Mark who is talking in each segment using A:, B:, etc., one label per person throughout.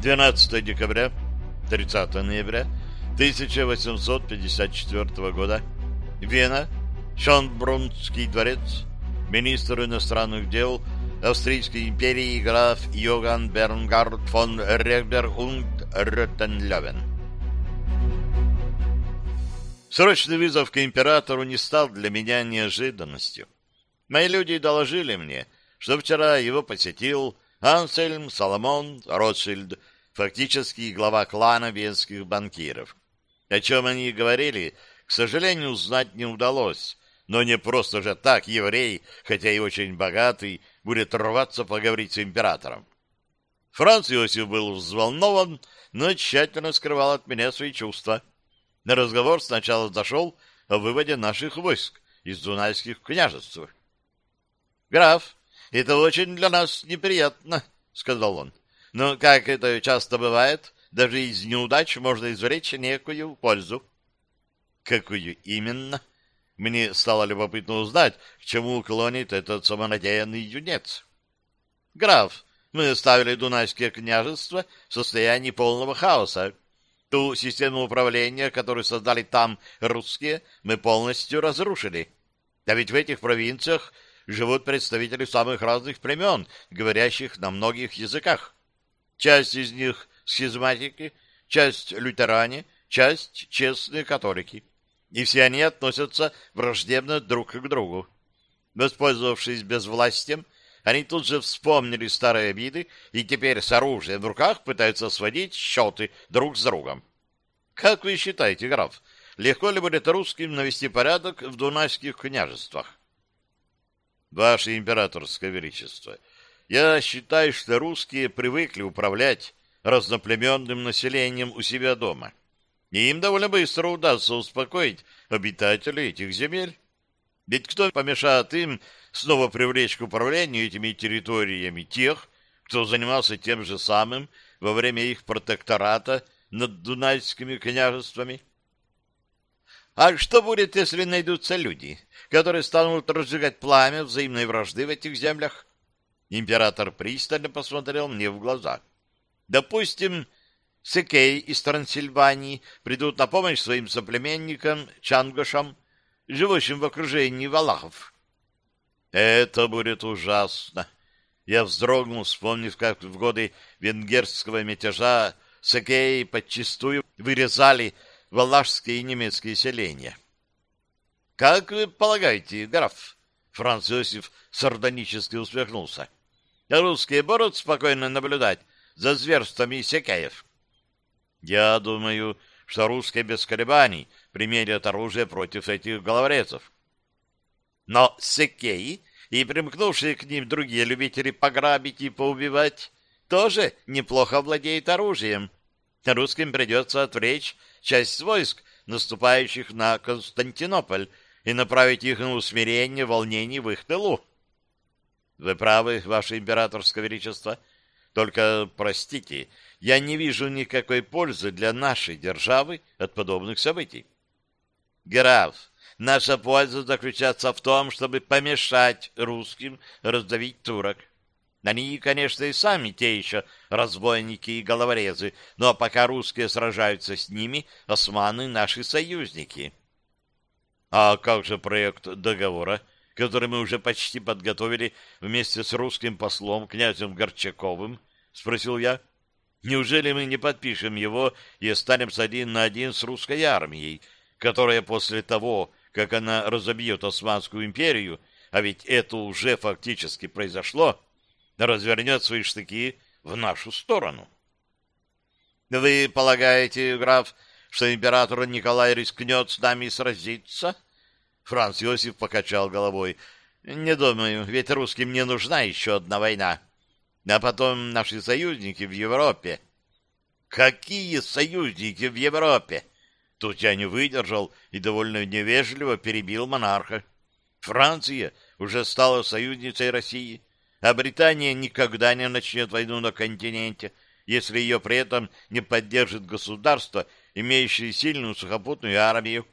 A: 12 декабря, 30 ноября 1854 года. Вена, Шонбрунский дворец, министр иностранных дел Австрийской империи граф Йоган Бернгард фон Регбер und Реттенлёвен. Срочный вызов к императору не стал для меня неожиданностью. Мои люди доложили мне, что вчера его посетил Ансельм Соломон Ротшильд, фактически глава клана венских банкиров. О чем они говорили, к сожалению, узнать не удалось, но не просто же так еврей, хотя и очень богатый, будет рваться поговорить с императором. Франц Иосиф был взволнован, но тщательно скрывал от меня свои чувства. На разговор сначала зашел о выводе наших войск из Дунайских княжеств. «Граф, это очень для нас неприятно», — сказал он. «Но, как это часто бывает, даже из неудач можно извлечь некую пользу». «Какую именно?» Мне стало любопытно узнать, к чему клонит этот самонадеянный юнец. «Граф, мы оставили Дунайское княжество в состоянии полного хаоса. Ту систему управления, которую создали там русские, мы полностью разрушили. А ведь в этих провинциях живут представители самых разных племен, говорящих на многих языках. Часть из них — схизматики, часть — лютеране, часть — честные католики и все они относятся враждебно друг к другу. Воспользовавшись безвластием, они тут же вспомнили старые обиды и теперь с оружием в руках пытаются сводить счеты друг с другом. Как вы считаете, граф, легко ли будет русским навести порядок в Дунайских княжествах? Ваше императорское величество, я считаю, что русские привыкли управлять разноплеменным населением у себя дома и им довольно быстро удастся успокоить обитателей этих земель. Ведь кто помешает им снова привлечь к управлению этими территориями тех, кто занимался тем же самым во время их протектората над Дунайскими княжествами? А что будет, если найдутся люди, которые станут разжигать пламя взаимной вражды в этих землях? Император пристально посмотрел мне в глаза. Допустим, Секей из Трансильвании придут на помощь своим соплеменникам Чангошам, живущим в окружении валахов. Это будет ужасно. Я вздрогнул, вспомнив, как в годы венгерского мятежа Секеи подчистую вырезали валашские и немецкие селения. — Как вы полагаете, граф? — Франц Иосиф сардонически усмехнулся. — Русские будут спокойно наблюдать за зверствами Секеев? — я думаю, что русские без колебаний примерят оружие против этих головорезов. Но секеи и примкнувшие к ним другие любители пограбить и поубивать тоже неплохо владеют оружием. Русским придется отвлечь часть войск, наступающих на Константинополь, и направить их на усмирение волнений в их тылу. Вы правы, ваше императорское величество. Только, простите, я не вижу никакой пользы для нашей державы от подобных событий. Граф, наша польза заключается в том, чтобы помешать русским раздавить турок. Они, конечно, и сами те еще разбойники и головорезы, но пока русские сражаются с ними, османы — наши союзники. А как же проект договора, который мы уже почти подготовили вместе с русским послом князем Горчаковым? — спросил я. Неужели мы не подпишем его и останемся один на один с русской армией, которая после того, как она разобьет Османскую империю, а ведь это уже фактически произошло, развернет свои штыки в нашу сторону? Вы полагаете, граф, что император Николай рискнет с нами сразиться? Франц Иосиф покачал головой. Не думаю, ведь русским не нужна еще одна война а потом наши союзники в Европе. Какие союзники в Европе? Тут я не выдержал и довольно невежливо перебил монарха. Франция уже стала союзницей России, а Британия никогда не начнет войну на континенте, если ее при этом не поддержит государство, имеющее сильную сухопутную армию.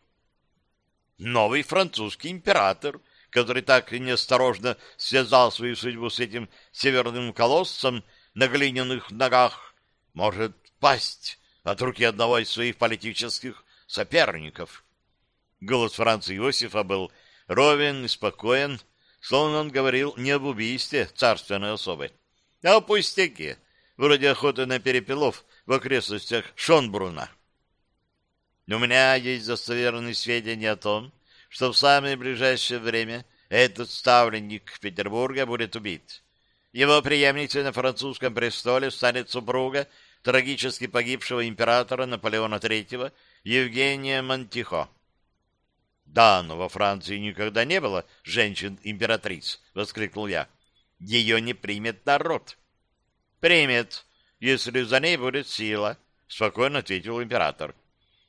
A: Новый французский император который так неосторожно связал свою судьбу с этим северным колоссом на глиняных ногах, может пасть от руки одного из своих политических соперников. Голос Франца Иосифа был ровен и спокоен, словно он говорил не об убийстве царственной особы, а о пустяке, вроде охоты на перепелов в окрестностях Шонбруна. У меня есть достоверные сведения о том, что в самое ближайшее время этот ставленник Петербурга будет убит. Его преемницей на французском престоле станет супруга трагически погибшего императора Наполеона III Евгения Монтихо. «Да, но во Франции никогда не было женщин-императриц!» — воскликнул я. «Ее не примет народ!» «Примет, если за ней будет сила», — спокойно ответил император.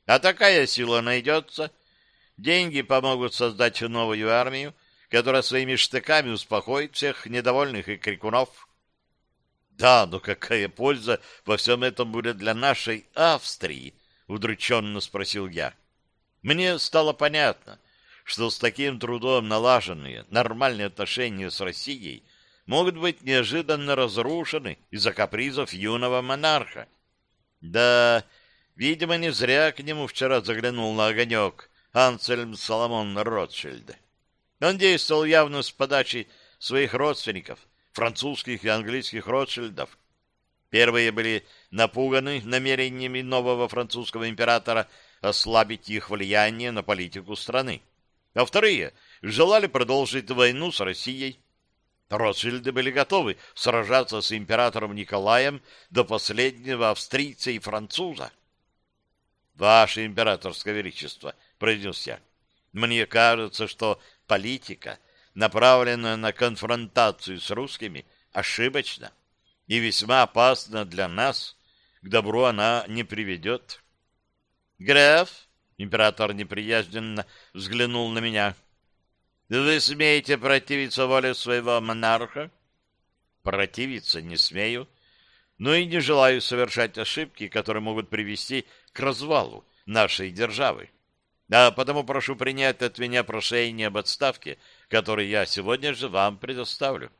A: «А такая сила найдется. Деньги помогут создать новую армию, которая своими штыками успокоит всех недовольных и крикунов». «Да, но какая польза во всем этом будет для нашей Австрии?» — удрученно спросил я. Мне стало понятно, что с таким трудом налаженные нормальные отношения с Россией могут быть неожиданно разрушены из-за капризов юного монарха. Да, видимо, не зря к нему вчера заглянул на огонек Ансельм Соломон Ротшильд. Он действовал явно с подачи своих родственников, французских и английских Ротшильдов. Первые были напуганы намерениями нового французского императора ослабить их влияние на политику страны. А вторые желали продолжить войну с Россией. Ротшильды были готовы сражаться с императором Николаем до последнего австрийца и француза. «Ваше императорское величество», — произнес я, — «мне кажется, что политика, направленная на конфронтацию с русскими, ошибочна и весьма опасна для нас, к добру она не приведет». «Граф?» — император неприязненно взглянул на меня. «Вы смеете противиться воле своего монарха?» «Противиться не смею, но и не желаю совершать ошибки, которые могут привести к развалу нашей державы. А потому прошу принять от меня прошение об отставке, которое я сегодня же вам предоставлю.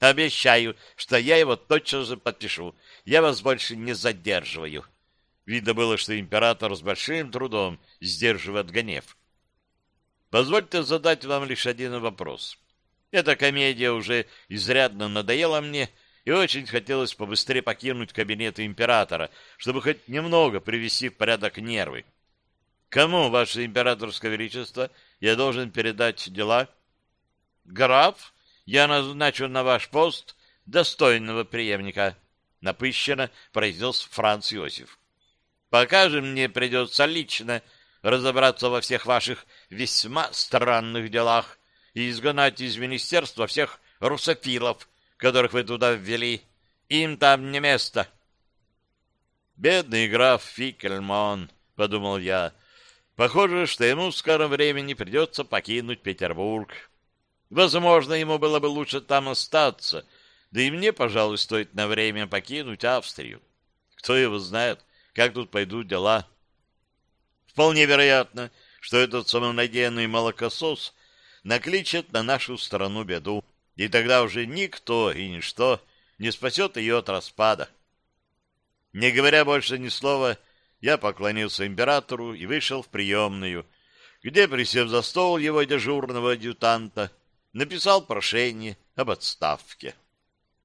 A: Обещаю, что я его тотчас же подпишу. Я вас больше не задерживаю». Видно было, что император с большим трудом сдерживает гнев. Позвольте задать вам лишь один вопрос. Эта комедия уже изрядно надоела мне, и очень хотелось побыстрее покинуть кабинет императора, чтобы хоть немного привести в порядок нервы. Кому, ваше императорское величество, я должен передать дела? Граф, я назначу на ваш пост достойного преемника, напыщенно произнес Франц Иосиф. Пока же мне придется лично разобраться во всех ваших весьма странных делах и изгнать из министерства всех русофилов, которых вы туда ввели. Им там не место. Бедный граф Фикельмон, — подумал я, — похоже, что ему в скором времени придется покинуть Петербург. Возможно, ему было бы лучше там остаться, да и мне, пожалуй, стоит на время покинуть Австрию. Кто его знает, — как тут пойдут дела. Вполне вероятно, что этот самонадеянный молокосос накличет на нашу страну беду, и тогда уже никто и ничто не спасет ее от распада. Не говоря больше ни слова, я поклонился императору и вышел в приемную, где, присев за стол его дежурного адъютанта, написал прошение об отставке.